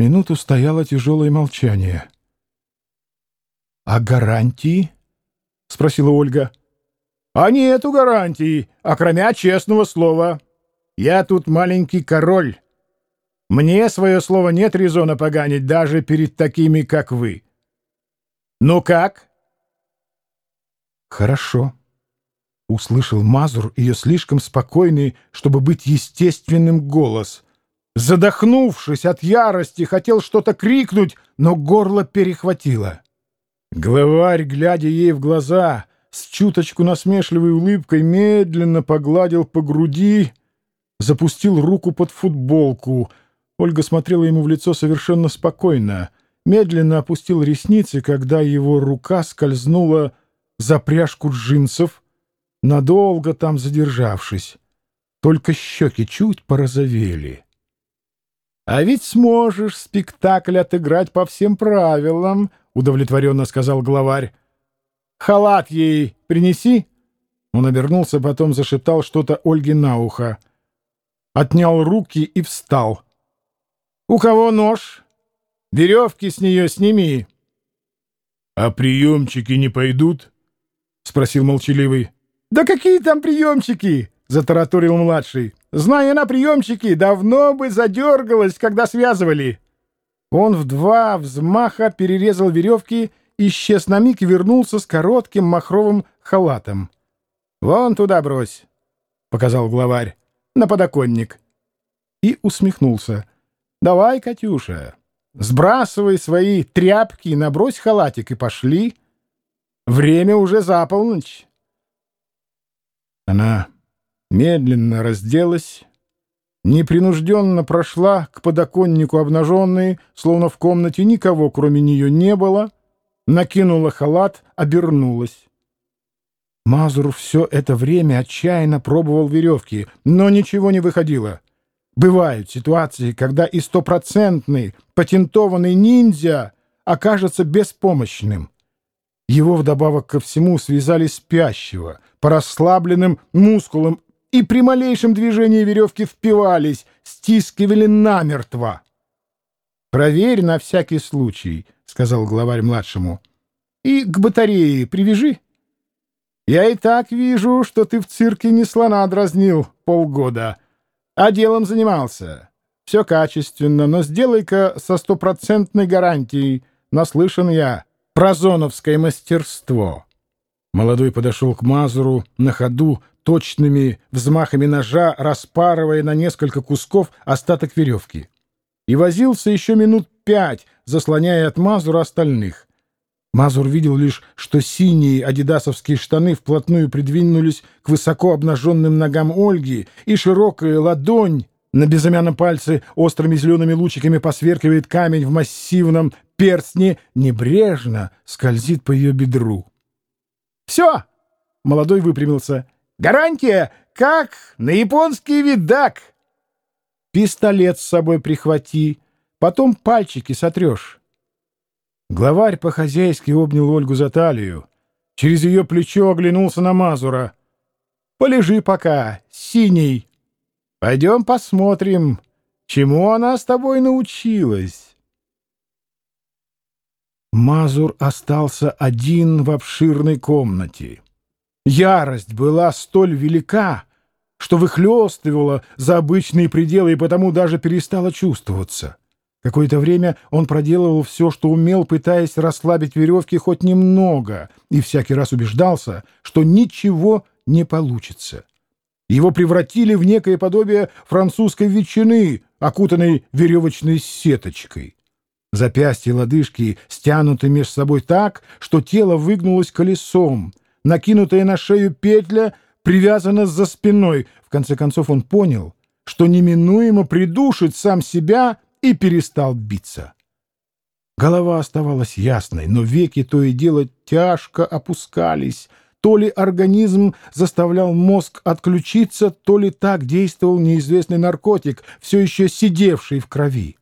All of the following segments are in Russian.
минуту стояло тяжелое молчание. «А гарантии?» — спросила Ольга. «А нету гарантий, окромя честного слова. Я тут маленький король. Мне свое слово нет резона поганить даже перед такими, как вы. Ну как?» «Хорошо», — услышал Мазур ее слишком спокойный, чтобы быть естественным голос — Задохнувшись от ярости, хотел что-то крикнуть, но горло перехватило. Главарь, глядя ей в глаза, с чуточку насмешливой улыбкой медленно погладил по груди, запустил руку под футболку. Ольга смотрела ему в лицо совершенно спокойно, медленно опустил ресницы, когда его рука скользнула за пряжку джинсов, надолго там задержавшись. Только щеки чуть порозовели. «А ведь сможешь спектакль отыграть по всем правилам», — удовлетворенно сказал главарь. «Халат ей принеси». Он обернулся, потом зашептал что-то Ольге на ухо. Отнял руки и встал. «У кого нож? Веревки с нее сними». «А приемчики не пойдут?» — спросил молчаливый. «Да какие там приемчики?» — затараторил младший. Зная на приемчики, давно бы задергалась, когда связывали. Он в два взмаха перерезал веревки, исчез на миг и вернулся с коротким махровым халатом. «Вон туда брось», — показал главарь, — «на подоконник». И усмехнулся. «Давай, Катюша, сбрасывай свои тряпки, набрось халатик и пошли. Время уже за полночь». Она медленно разделась, непринужденно прошла к подоконнику обнаженной, словно в комнате никого, кроме нее, не было, накинула халат, обернулась. Мазур все это время отчаянно пробовал веревки, но ничего не выходило. Бывают ситуации, когда и стопроцентный патентованный ниндзя окажется беспомощным. Его вдобавок ко всему связали спящего, по расслабленным мускулам и при малейшем движении веревки впивались, стискивали намертво. «Проверь на всякий случай», — сказал главарь младшему, — «и к батарее привяжи. Я и так вижу, что ты в цирке не слона дразнил полгода, а делом занимался. Все качественно, но сделай-ка со стопроцентной гарантией, наслышан я, прозоновское мастерство». Молодой подошел к Мазуру на ходу, точными взмахами ножа распарывая на несколько кусков остаток веревки. И возился еще минут пять, заслоняя от Мазура остальных. Мазур видел лишь, что синие адидасовские штаны вплотную придвинулись к высоко обнаженным ногам Ольги, и широкая ладонь на безымянном пальце острыми зелеными лучиками посверкивает камень в массивном перстне, небрежно скользит по ее бедру. «Все!» — молодой выпрямился. Гарантия, как на японский видак. Пистолет с собой прихвати, потом пальчики сотрешь. Главарь по-хозяйски обнял Ольгу за талию. Через ее плечо оглянулся на Мазура. «Полежи пока, синий. Пойдем посмотрим, чему она с тобой научилась». Мазур остался один в обширной комнате. Ярость была столь велика, что выхлестывала за обычные пределы и потому даже перестала чувствоваться. Какое-то время он проделывал все, что умел, пытаясь расслабить веревки хоть немного, и всякий раз убеждался, что ничего не получится. Его превратили в некое подобие французской ветчины, окутанной веревочной сеточкой. Запястья и лодыжки стянуты между собой так, что тело выгнулось колесом, накинутая на шею петля привязана за спиной. В конце концов он понял, что неминуемо придушит сам себя и перестал биться. Голова оставалась ясной, но веки то и дело тяжко опускались. То ли организм заставлял мозг отключиться, то ли так действовал неизвестный наркотик, все еще сидевший в крови.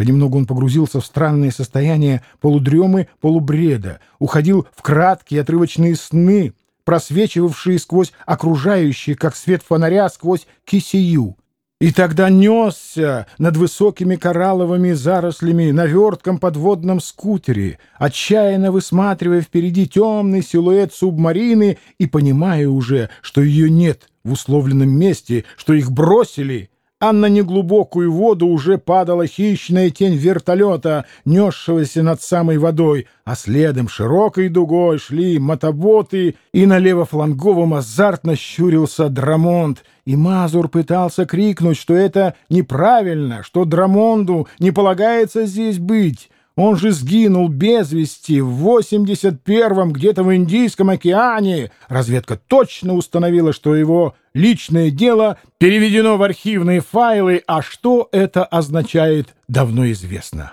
Понемногу он погрузился в странное состояние полудремы, полубреда, уходил в краткие отрывочные сны, просвечивавшие сквозь окружающие, как свет фонаря, сквозь кисею. и тогда несся над высокими коралловыми зарослями на вертком подводном скутере, отчаянно высматривая впереди темный силуэт субмарины и понимая уже, что ее нет в условленном месте, что их бросили — а на неглубокую воду уже падала хищная тень вертолета, несшегося над самой водой, а следом широкой дугой шли мотоботы, и на левофланговом азартно щурился Драмонт, и Мазур пытался крикнуть, что это неправильно, что Драмонду не полагается здесь быть, он же сгинул без вести в 81-м где-то в Индийском океане. Разведка точно установила, что его личное дело переведено в архивные файлы, а что это означает, давно известно.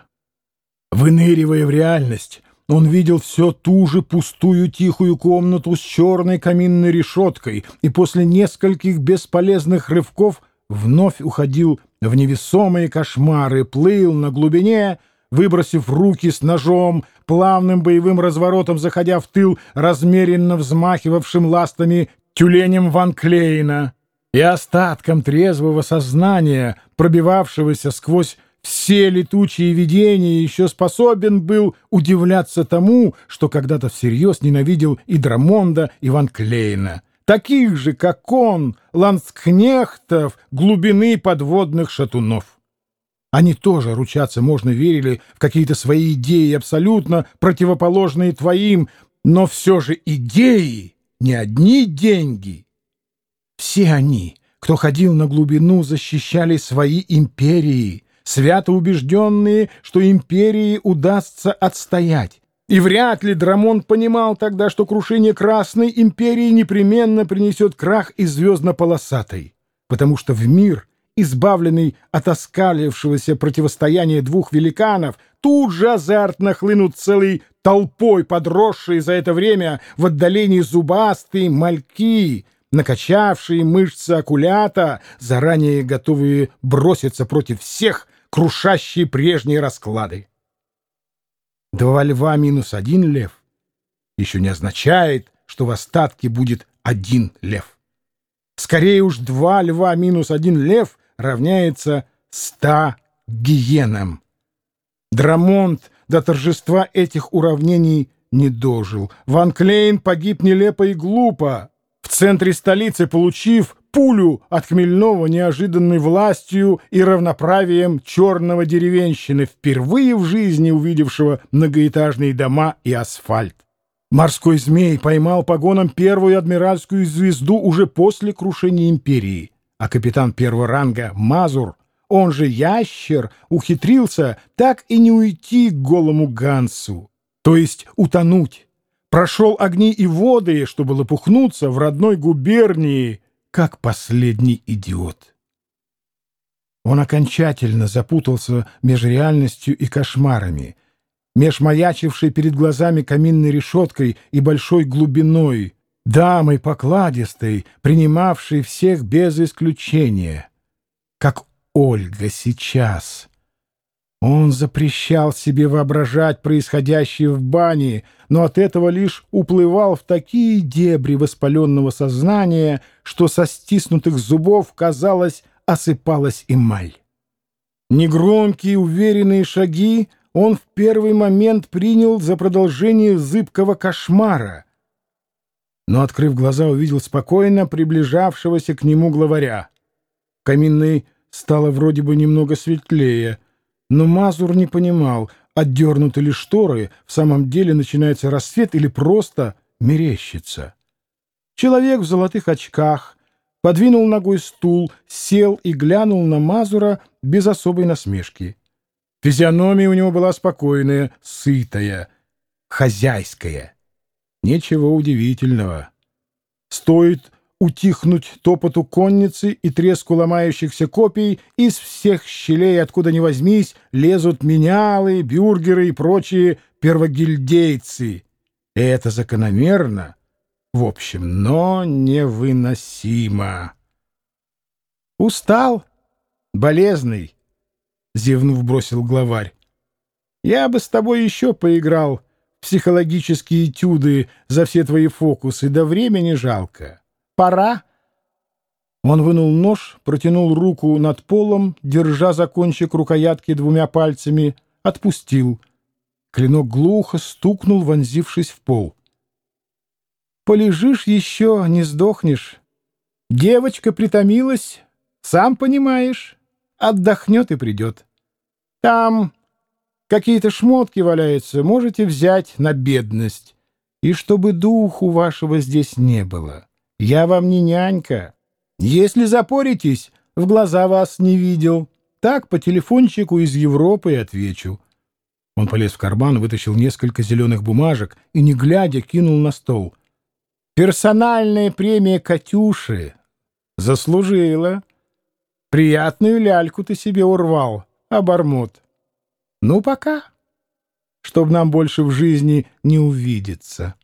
Выныривая в реальность, он видел все ту же пустую тихую комнату с черной каминной решеткой и после нескольких бесполезных рывков вновь уходил в невесомые кошмары, плыл на глубине — выбросив руки с ножом, плавным боевым разворотом заходя в тыл размеренно взмахивавшим ластами тюленем Ван Клейна и остатком трезвого сознания, пробивавшегося сквозь все летучие видения, еще способен был удивляться тому, что когда-то всерьез ненавидел и Драмонда, и Ван Клейна, таких же, как он, ланскнехтов глубины подводных шатунов. Они тоже, ручаться можно, верили в какие-то свои идеи, абсолютно противоположные твоим, но все же идеи, не одни деньги. Все они, кто ходил на глубину, защищали свои империи, свято убежденные, что империи удастся отстоять. И вряд ли Драмон понимал тогда, что крушение Красной империи непременно принесет крах и звездно-полосатой, потому что в мир — избавленный от оскалившегося противостояния двух великанов, тут же азартно хлынут целой толпой подросшие за это время в отдалении зубастые мальки, накачавшие мышцы акулята, заранее готовые броситься против всех, крушащие прежние расклады. Два льва минус один лев еще не означает, что в остатке будет один лев. Скорее уж два льва минус один лев — равняется ста гиенам. Драмонт до торжества этих уравнений не дожил. Ван Клейн погиб нелепо и глупо, в центре столицы получив пулю от Хмельного неожиданной властью и равноправием черного деревенщины, впервые в жизни увидевшего многоэтажные дома и асфальт. Морской змей поймал погоном первую адмиральскую звезду уже после крушения империи а капитан первого ранга Мазур, он же Ящер, ухитрился так и не уйти к голому Гансу, то есть утонуть. Прошел огни и воды, чтобы лопухнуться в родной губернии, как последний идиот. Он окончательно запутался между реальностью и кошмарами, меж маячившей перед глазами каминной решеткой и большой глубиной, дамой покладистой, принимавшей всех без исключения, как Ольга сейчас. Он запрещал себе воображать происходящее в бане, но от этого лишь уплывал в такие дебри воспаленного сознания, что со стиснутых зубов, казалось, осыпалась эмаль. Негромкие уверенные шаги он в первый момент принял за продолжение зыбкого кошмара — но, открыв глаза, увидел спокойно приближавшегося к нему главаря. Каминной стало вроде бы немного светлее, но Мазур не понимал, отдернуты ли шторы, в самом деле начинается рассвет или просто мерещится. Человек в золотых очках подвинул ногой стул, сел и глянул на Мазура без особой насмешки. Физиономия у него была спокойная, сытая, хозяйская. Ничего удивительного. Стоит утихнуть топоту конницы и треску ломающихся копий, из всех щелей, откуда ни возьмись, лезут менялы, бюргеры и прочие первогильдейцы. Это закономерно, в общем, но невыносимо. «Устал? Болезный?» — зевнув, бросил главарь. «Я бы с тобой еще поиграл» психологические этюды за все твои фокусы, да времени жалко. Пора. Он вынул нож, протянул руку над полом, держа за кончик рукоятки двумя пальцами, отпустил. Клинок глухо стукнул, вонзившись в пол. «Полежишь еще, не сдохнешь. Девочка притомилась, сам понимаешь, отдохнет и придет. Там какие-то шмотки валяются, можете взять на бедность. И чтобы духу вашего здесь не было. Я вам не нянька». Если запоритесь, в глаза вас не видел. Так по телефончику из Европы отвечу. Он полез в карман, вытащил несколько зеленых бумажек и, не глядя, кинул на стол. Персональная премия Катюши. Заслужила. Приятную ляльку ты себе урвал, обормот. Ну, пока. Чтоб нам больше в жизни не увидеться.